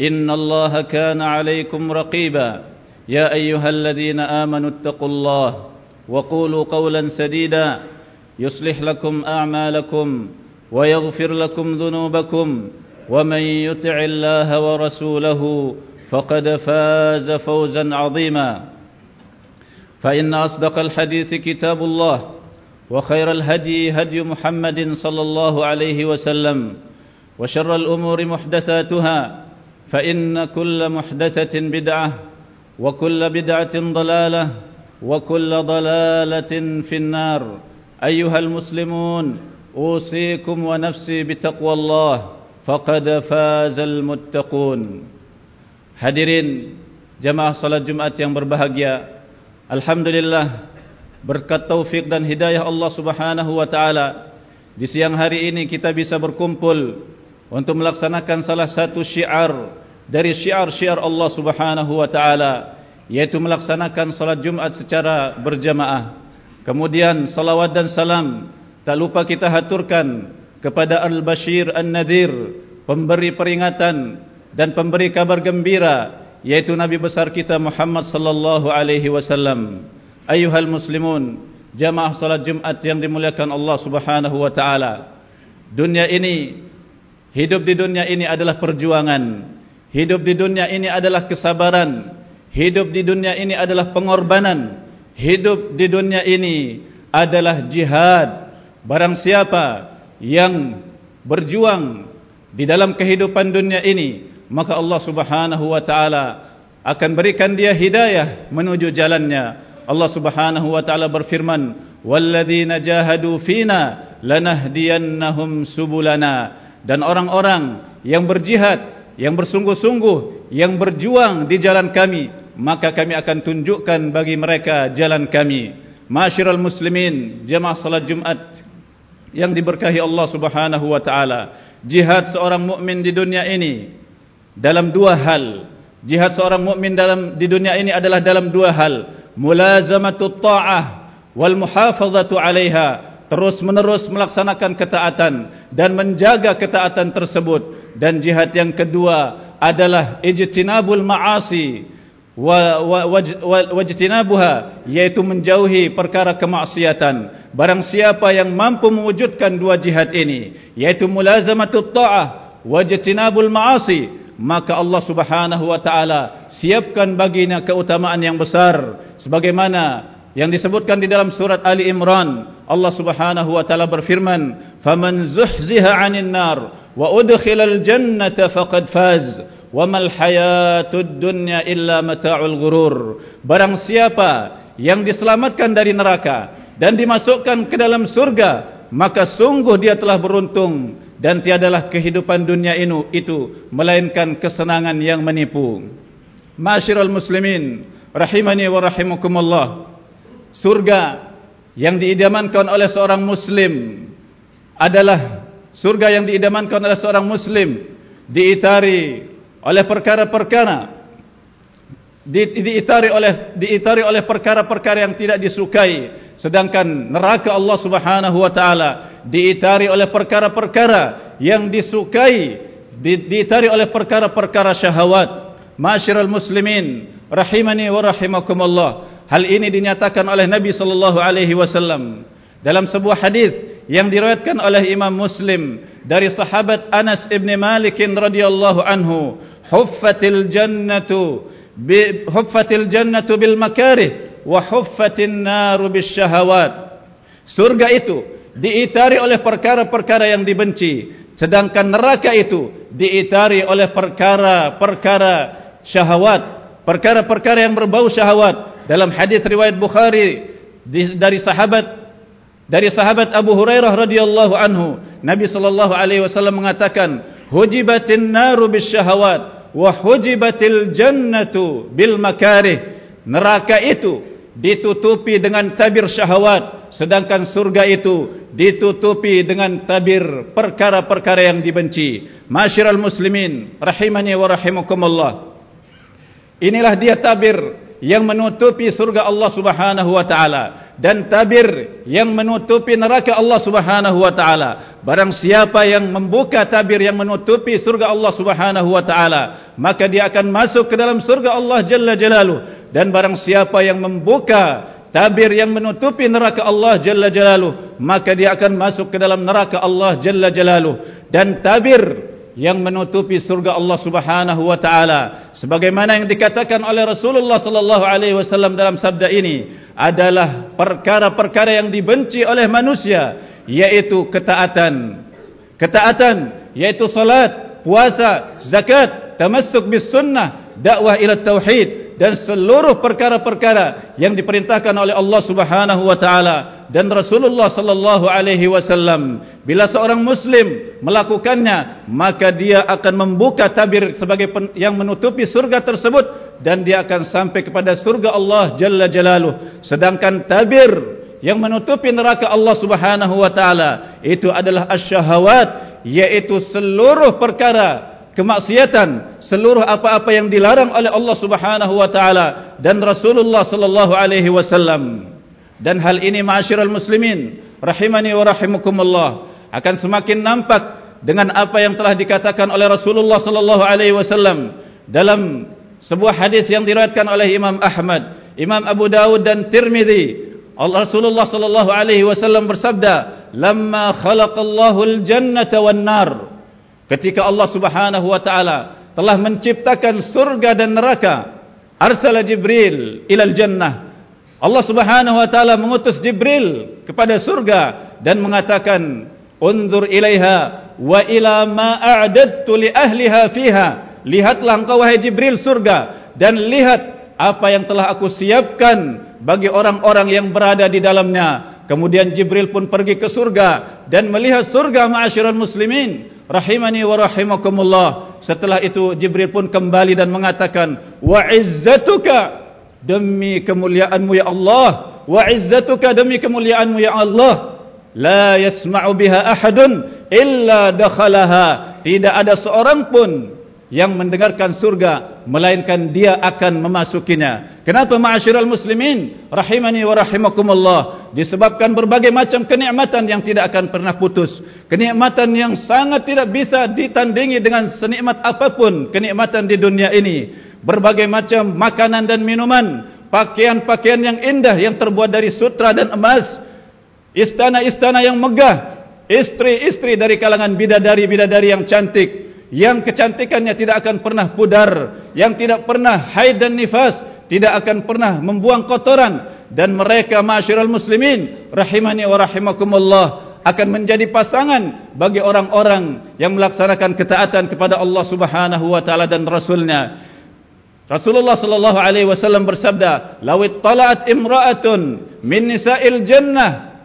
إن الله كان عليكم رقيبا. يا أيها الذين آمنوا اتقوا الله وقولوا قولا سديدا. يصلح لكم أعمالكم ويغفر لكم ذنوبكم. ومن يطع الله ورسوله فقد فاز فوزا عظيما. فإن أصدق الحديث كتاب الله وخير الهدي هدي محمد صلى الله عليه وسلم وشر الأمور محدثاتها فإن كل محدثة بدعة وكل بدعة ضلالة وكل ضلالة في النار أيها المسلمون أوصيكم ونفسي بتقوى الله فقد فاز المتقون Hadirin jamaah salat Jumat yang berbahagia Alhamdulillah berkat taufik dan hidayah Allah Subhanahu wa taala di siang hari ini kita bisa berkumpul untuk melaksanakan salah satu syiar dari syiar-syiar Allah Subhanahu wa taala yaitu melaksanakan salat Jumat secara berjamaah. Kemudian salawat dan salam tak lupa kita haturkan kepada Al-Bashir An-Nadhir, pemberi peringatan dan pemberi kabar gembira yaitu Nabi besar kita Muhammad sallallahu alaihi wasallam. Ayuhal muslimun, jamaah salat Jumat yang dimuliakan Allah Subhanahu wa taala. Dunia ini hidup di dunia ini adalah perjuangan. Hidup di dunia ini adalah kesabaran. Hidup di dunia ini adalah pengorbanan. Hidup di dunia ini adalah jihad. Barang siapa yang berjuang di dalam kehidupan dunia ini, maka Allah Subhanahu wa taala akan berikan dia hidayah menuju jalannya. Allah Subhanahu wa taala berfirman, "Walladzina jahadu fina lanahdiyannahum subulana." Dan orang-orang yang berjihad, yang bersungguh-sungguh, yang berjuang di jalan kami, maka kami akan tunjukkan bagi mereka jalan kami. Masyiral muslimin, jemaah salat Jumat yang diberkahi Allah Subhanahu wa taala. Jihad seorang mukmin di dunia ini dalam dua hal. Jihad seorang mukmin dalam di dunia ini adalah dalam dua hal. Mulazamatut ta'ah wal muhafazatu 'alaiha. Terus menerus melaksanakan ketaatan dan menjaga ketaatan tersebut. Dan jihad yang kedua adalah ijtinabul ma'asi wa wajtinabuha yaitu menjauhi perkara kemaksiatan. Barang siapa yang mampu mewujudkan dua jihad ini yaitu mulazamatut ta'ah wajtinabul ma'asi maka Allah Subhanahu wa taala siapkan baginya keutamaan yang besar sebagaimana yang disebutkan di dalam surat Ali Imran Allah Subhanahu wa taala berfirman faman zuhziha 'anil nar wa udkhilal jannata faqad faz wa mal hayatud dunya illa mata'ul ghurur barang siapa yang diselamatkan dari neraka dan dimasukkan ke dalam surga maka sungguh dia telah beruntung dan tiadalah kehidupan dunia ini itu melainkan kesenangan yang menipu. Masyiral muslimin rahimani wa rahimakumullah. Surga yang diidamankan oleh seorang muslim adalah surga yang diidamankan oleh seorang muslim diitari oleh perkara-perkara diitari oleh diitari oleh perkara-perkara yang tidak disukai. Sedangkan neraka Allah Subhanahu wa taala diitari oleh perkara-perkara yang disukai diitari oleh perkara-perkara syahwat. Masyiral muslimin rahimani wa rahimakumullah hal ini dinyatakan oleh Nabi sallallahu alaihi wasallam dalam sebuah hadis yang diriwayatkan oleh Imam Muslim dari sahabat Anas ibn Malik radhiyallahu anhu huffatil jannatu huffatil jannatu bil makarih wa huffatin naru bis syahawat. Surga itu diitari oleh perkara-perkara yang dibenci sedangkan neraka itu diitari oleh perkara-perkara syahwat perkara-perkara yang berbau syahwat dalam hadis riwayat Bukhari dari sahabat dari sahabat Abu Hurairah radhiyallahu anhu Nabi sallallahu alaihi wasallam mengatakan hujibatin naru bis syahwat wa hujibatil jannatu bil makarih. Neraka itu ditutupi dengan tabir syahwat sedangkan surga itu ditutupi dengan tabir perkara-perkara yang dibenci. Masyiral muslimin rahimani wa rahimakumullah. Inilah dia tabir yang menutupi surga Allah Subhanahu wa taala dan tabir yang menutupi neraka Allah Subhanahu wa taala. Barang siapa yang membuka tabir yang menutupi surga Allah Subhanahu wa taala maka dia akan masuk ke dalam surga Allah jalla jalaluhu dan barang siapa yang membuka tabir yang menutupi neraka Allah jalla jalaluhu maka dia akan masuk ke dalam neraka Allah jalla jalaluhu dan tabir yang menutupi surga Allah Subhanahu wa taala. Sebagaimana yang dikatakan oleh Rasulullah sallallahu alaihi wasallam dalam sabda ini adalah perkara-perkara yang dibenci oleh manusia yaitu ketaatan. Ketaatan yaitu salat puasa zakat tamassuk bis sunnah dakwah ila tauhid dan seluruh perkara-perkara yang diperintahkan oleh Allah Subhanahu wa taala dan Rasulullah sallallahu alaihi wasallam Bila seorang muslim melakukannya, maka dia akan membuka tabir sebagai yang menutupi surga tersebut dan dia akan sampai kepada surga Allah Jalla Jalaluh. Sedangkan tabir yang menutupi neraka Allah Subhanahu wa taala itu adalah asyahawat yaitu seluruh perkara kemaksiatan, seluruh apa-apa yang dilarang oleh Allah Subhanahu wa taala dan Rasulullah sallallahu alaihi wasallam. Dan hal ini ma'asyiral muslimin rahimani wa rahimakumullah akan semakin nampak dengan apa yang telah dikatakan oleh Rasulullah sallallahu alaihi wasallam dalam sebuah hadis yang diriwayatkan oleh Imam Ahmad, Imam Abu Dawud dan Tirmizi. Rasulullah sallallahu alaihi wasallam bersabda, "Lamma khalaqallahu al-jannata wan-nar." Ketika Allah Subhanahu wa taala telah menciptakan surga dan neraka, arsala Jibril ila al-jannah. Allah Subhanahu wa taala mengutus Jibril kepada surga dan mengatakan, Unzur ilaiha wa ila ma a'dadtu li ahliha fiha. Lihatlah engkau wahai Jibril surga dan lihat apa yang telah aku siapkan bagi orang-orang yang berada di dalamnya. Kemudian Jibril pun pergi ke surga dan melihat surga ma'asyiral muslimin rahimani wa rahimakumullah. Setelah itu Jibril pun kembali dan mengatakan wa izzatuka demi kemuliaanmu ya Allah. Wa izzatuka demi kemuliaanmu ya Allah. La yasma'u biha ahadun illa dakhalaha. Tidak ada seorang pun yang mendengarkan surga melainkan dia akan memasukinya. Kenapa ma'asyiral muslimin? Rahimani wa rahimakumullah. Disebabkan berbagai macam kenikmatan yang tidak akan pernah putus. Kenikmatan yang sangat tidak bisa ditandingi dengan senikmat apapun kenikmatan di dunia ini berbagai macam makanan dan minuman pakaian-pakaian yang indah yang terbuat dari sutra dan emas istana-istana yang megah, istri-istri dari kalangan bidadari-bidadari yang cantik, yang kecantikannya tidak akan pernah pudar, yang tidak pernah haid dan nifas, tidak akan pernah membuang kotoran dan mereka masyarakat muslimin rahimani wa rahimakumullah akan menjadi pasangan bagi orang-orang yang melaksanakan ketaatan kepada Allah Subhanahu wa taala dan rasulnya. Rasulullah sallallahu alaihi wasallam bersabda, "Lawit tala'at imra'atun min nisa'il jannah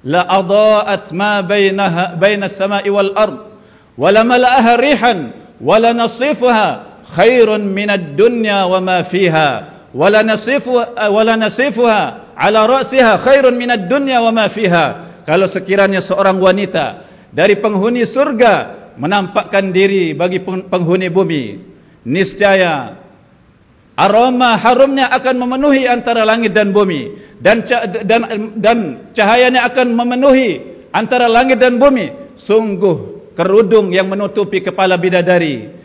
la adaat ma bainaha baina as-sama'i wal ard wa la mala'aha rihan wa la nasifuha khairun min ad-dunya wa ma fiha wa la nasifuha wa la nasifuha ala ra'siha khairun min ad-dunya wa ma fiha. Kalau sekiranya seorang wanita dari penghuni surga menampakkan diri bagi penghuni bumi niscaya aroma harumnya akan memenuhi antara langit dan bumi. Dan dan dan cahayanya akan memenuhi antara langit dan bumi. Sungguh kerudung yang menutupi kepala bidadari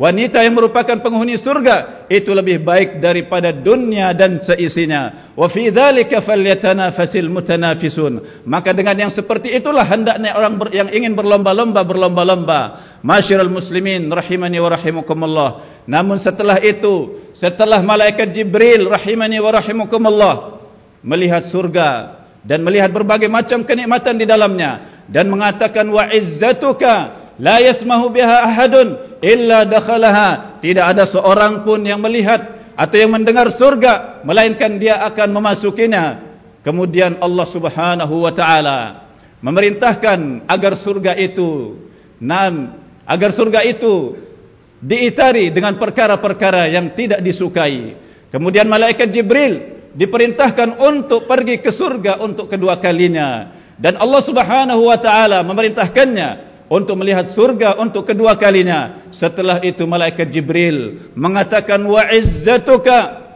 Wanita yang merupakan penghuni surga itu lebih baik daripada dunia dan seisinya. Wa fi dzalika falyatanafasil mutanafisun. Maka dengan yang seperti itulah hendaknya orang yang ingin berlomba-lomba berlomba-lomba. Masyiral muslimin rahimani wa rahimakumullah. Namun setelah itu, setelah malaikat Jibril rahimani wa rahimakumullah melihat surga dan melihat berbagai macam kenikmatan di dalamnya dan mengatakan wa izzatuka la yasmahu biha ahadun illa dakhalaha. Tidak ada seorang pun yang melihat atau yang mendengar surga melainkan dia akan memasukinya. Kemudian Allah Subhanahu wa taala memerintahkan agar surga itu nan agar surga itu diitari dengan perkara-perkara yang tidak disukai. Kemudian malaikat Jibril diperintahkan untuk pergi ke surga untuk kedua kalinya. Dan Allah Subhanahu wa taala memerintahkannya untuk melihat surga untuk kedua kalinya. Setelah itu malaikat Jibril mengatakan wa izzatuka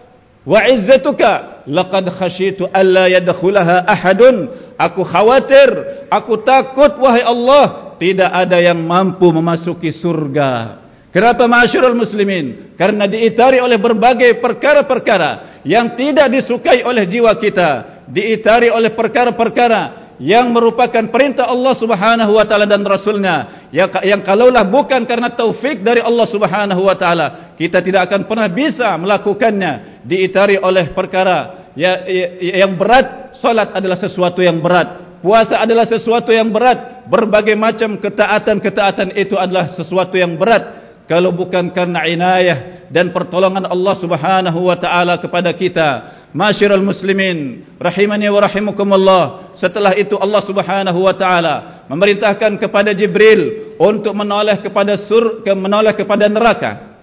wa izzatuka laqad khasyitu alla yadkhulaha ahadun. Aku khawatir, aku takut wahai Allah tidak ada yang mampu memasuki surga. Kenapa masyarul muslimin? Karena diitari oleh berbagai perkara-perkara yang tidak disukai oleh jiwa kita. Diitari oleh perkara-perkara yang merupakan perintah Allah Subhanahu wa taala dan rasulnya. Yang, yang kalaulah bukan karena taufik dari Allah Subhanahu wa taala kita tidak akan pernah bisa melakukannya. Diitari oleh perkara ya, ya, yang berat salat adalah sesuatu yang berat. Puasa adalah sesuatu yang berat. Berbagai macam ketaatan-ketaatan itu adalah sesuatu yang berat. Kalau bukan karena inayah dan pertolongan Allah Subhanahu wa taala kepada kita Masyiral muslimin rahimani wa rahimakumullah. Setelah itu Allah Subhanahu wa taala memerintahkan kepada Jibril untuk menoleh kepada sur ke menoleh kepada neraka.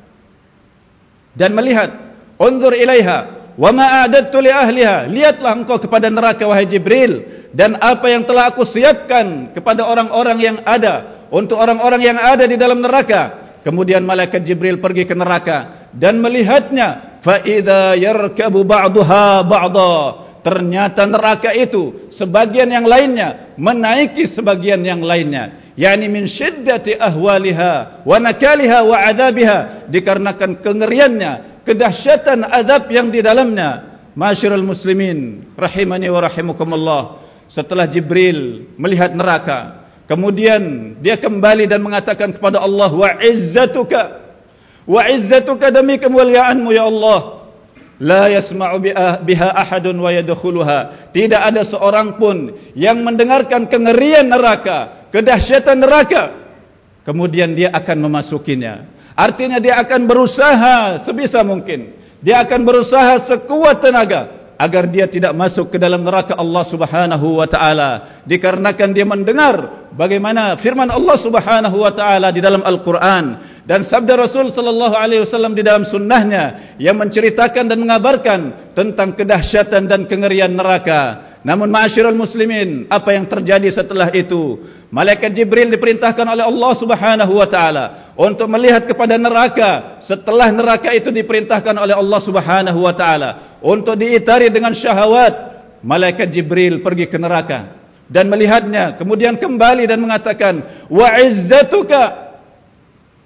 Dan melihat, "Unzur ilaiha wa ma a'dadtu li ahliha." Lihatlah engkau kepada neraka wahai Jibril dan apa yang telah aku siapkan kepada orang-orang yang ada untuk orang-orang yang ada di dalam neraka. Kemudian malaikat Jibril pergi ke neraka dan melihatnya fa idza yarkabu ba'daha ba'dha ternyata neraka itu sebagian yang lainnya menaiki sebagian yang lainnya. Yakni min syiddati ahwaliha wa nakaliha wa adabiha. Dikarenakan kengeriannya kedahsyatan azab yang di dalamnya. Masyiral muslimin rahimani wa rahimakumullah setelah jibril melihat neraka kemudian dia kembali dan mengatakan kepada Allah wa izzatuka wa izzatuka demi kemuliaanmu ya Allah. La yasma'u biha ahadun wa yadkhuluha. Tidak ada seorang pun yang mendengarkan kengerian neraka kedahsyatan neraka. Kemudian dia akan memasukinya. Artinya dia akan berusaha sebisa mungkin. Dia akan berusaha sekuat tenaga agar dia tidak masuk ke dalam neraka Allah Subhanahu wa taala. Dikarenakan dia mendengar bagaimana firman Allah Subhanahu wa taala di dalam Al-Qur'an. Dan sabda Rasul sallallahu alaihi wasallam di dalam sunnahnya yang menceritakan dan mengabarkan tentang kedahsyatan dan kengerian neraka. Namun ma'asyiral muslimin apa yang terjadi setelah itu? Malaikat Jibril diperintahkan oleh Allah Subhanahu wa taala untuk melihat kepada neraka. Setelah neraka itu diperintahkan oleh Allah Subhanahu wa taala untuk diitari dengan syahwat malaikat Jibril pergi ke neraka dan melihatnya kemudian kembali dan mengatakan wa izzatuka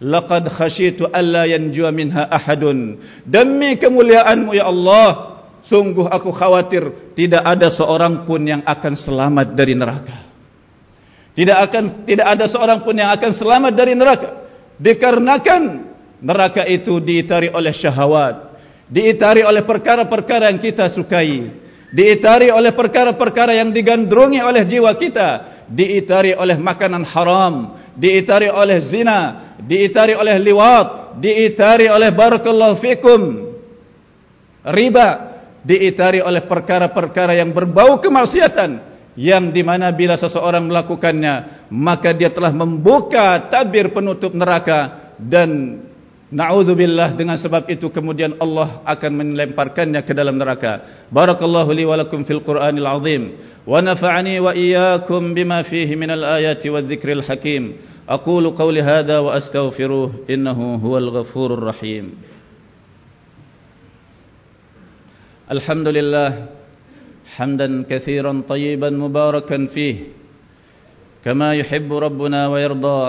laqad khasyitu alla yanjua minha ahadun. Demi kemuliaanmu ya Allah sungguh aku khawatir tidak ada seorang pun yang akan selamat dari neraka. Tidak akan tidak ada seorang pun yang akan selamat dari neraka. Dikarenakan neraka itu diitari oleh syahwat diitari oleh perkara-perkara yang kita sukai, diitari oleh perkara-perkara yang digandrungi oleh jiwa kita, diitari oleh makanan haram, diitari oleh zina, diitari oleh liwat, diitari oleh barakallahu fikum. Riba, diitari oleh perkara-perkara yang berbau kemaksiatan. Yang di mana bila seseorang melakukannya maka dia telah membuka tabir penutup neraka dan Na'udzubillah dengan sebab itu kemudian Allah akan melemparkannya ke dalam neraka. Barakallahu li wa lakum fil Qur'anil azim wa nafa'ani wa iyyakum bima fihi minal ayati wadh-dhikril hakim. Aqulu qawli hadha wa astaghfiruh innahu huwal ghafurur rahim. Alhamdulillah hamdan katsiran tayyiban mubarakan fihi kama yuhibbu rabbuna wa yarda.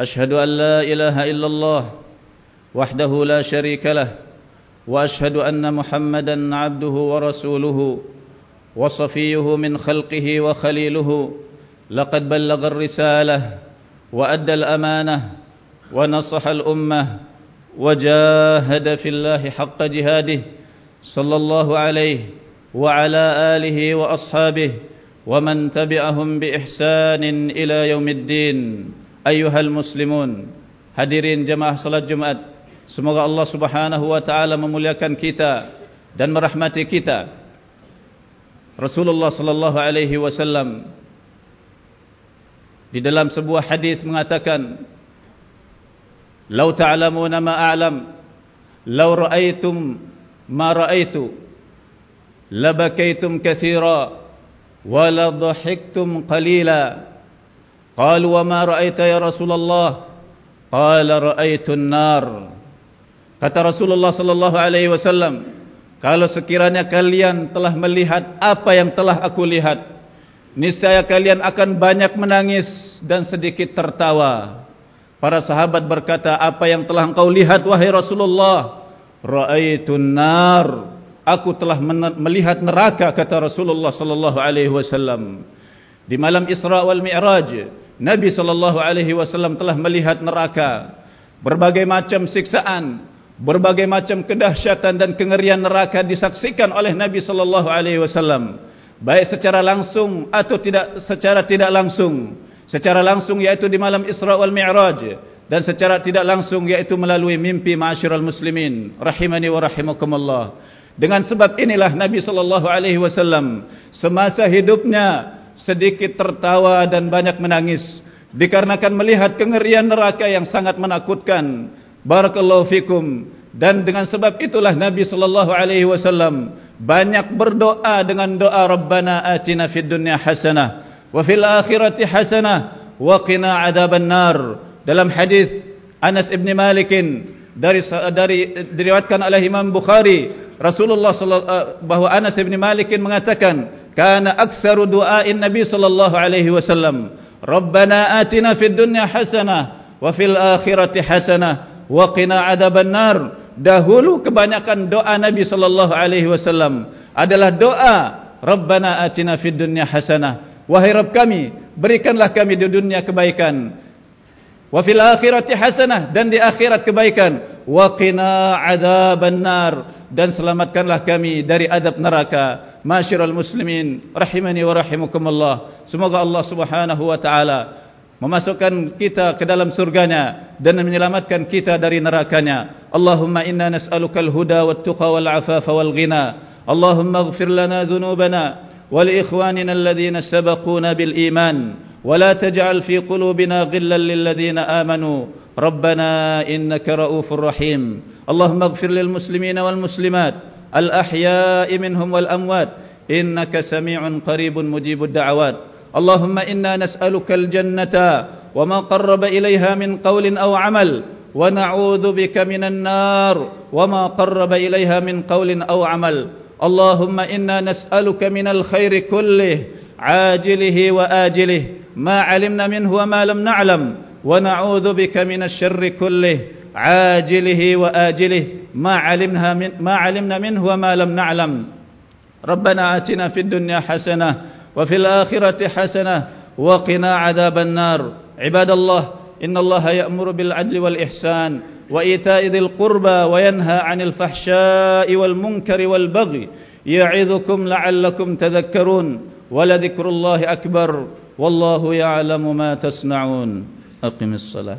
Ashhadu an la ilaha illallah وحده لا شريك له وأشهد أن محمدا عبده ورسوله وصفيه من خلقه وخليله لقد بلغ الرسالة وأدى الأمانة ونصح الأمة وجاهد في الله حق جهاده صلى الله عليه وعلى آله وأصحابه ومن تبعهم بإحسان إلى يوم الدين. أيها المسلمون hadirin jemaah salat Jumat semoga Allah Subhanahu wa taala memuliakan kita dan merahmati kita. Rasulullah sallallahu alaihi wasallam di dalam sebuah hadis mengatakan Lau ta'lamuna ma a'lam Lau ra'aitum ma ra'aitu Labakaitum kathira Wala dhahiktum qalila. Qalu wa ma ra'aita ya Rasulullah? Qala ra'aitu nar Kata Rasulullah sallallahu alaihi wasallam Kalau sekiranya kalian telah melihat apa yang telah aku lihat Niscaya kalian akan banyak menangis dan sedikit tertawa Para sahabat berkata, apa yang telah engkau lihat wahai Rasulullah? Ra'aitun nar. Aku telah melihat neraka kata Rasulullah sallallahu alaihi wasallam. Di malam Isra wal Mi'raj, Nabi sallallahu alaihi wasallam telah melihat neraka. Berbagai macam siksaan, berbagai macam kedahsyatan dan kengerian neraka disaksikan oleh Nabi sallallahu alaihi wasallam. Baik secara langsung atau tidak secara tidak langsung secara langsung yaitu di malam Isra wal Mi'raj dan secara tidak langsung yaitu melalui mimpi ma'asyiral muslimin rahimani wa rahimakumullah dengan sebab inilah Nabi sallallahu alaihi wasallam semasa hidupnya sedikit tertawa dan banyak menangis dikarenakan melihat kengerian neraka yang sangat menakutkan barakallahu fikum. Dan dengan sebab itulah Nabi sallallahu alaihi wasallam banyak berdoa dengan doa Rabbana atina fid dunya hasanah wa fil akhirati hasanah wa qina adzaban nar dalam hadis Anas ibn Malik dari dari diriwayatkan oleh Imam Bukhari Rasulullah sallallahu bahwa Anas ibn Malik mengatakan kana aktsaru du'ain Nabi sallallahu alaihi wasallam. Rabbana atina fid dunya hasanah wa fil akhirati hasanah wa qina adzaban nar dahulu kebanyakan doa Nabi sallallahu alaihi wasallam adalah doa Rabbana atina fid dunya hasanah Wahai Rabb kami, berikanlah kami di dunia kebaikan. Wa fil akhirati hasanah dan di akhirat kebaikan. Wa qina adzaban nar dan selamatkanlah kami dari adab neraka. Masyiral muslimin, rahimani wa rahimakumullah. Semoga Allah Subhanahu wa taala memasukkan kita ke dalam surganya dan menyelamatkan kita dari nerakanya. Allahumma inna nas'alukal huda wat tuqa wal afafa wal ghina. Allahumma ighfir lana dhunubana ولإخواننا الذين سبقونا بالإيمان ولا تجعل في قلوبنا غلا للذين آمنوا ربنا إنك رؤوف رحيم اللهم اغفر للمسلمين والمسلمات الأحياء منهم والأموات إنك سميع قريب مجيب الدعوات اللهم إنا نسألك الجنة وما قرب إليها من قول أو عمل ونعوذ بك من النار وما قرب إليها من قول أو عمل. اللهم إنا نسألك من الخير كله عاجله وآجله ما علمنا منه وما لم نعلم. ونعوذ بك من الشر كله عاجله وآجله ما علمنا من ما علمنا منه وما لم نعلم. ربنا آتنا في الدنيا حسنة وفي الآخرة حسنة وقنا عذاب النار. عباد الله إن الله يأمر بالعدل والإحسان وإيتاء ذي القربى وينهى عن الفحشاء والمنكر والبغي يعظكم لعلكم تذكرون ولذكر الله أكبر والله يعلم ما تصنعون. أقم الصلاة.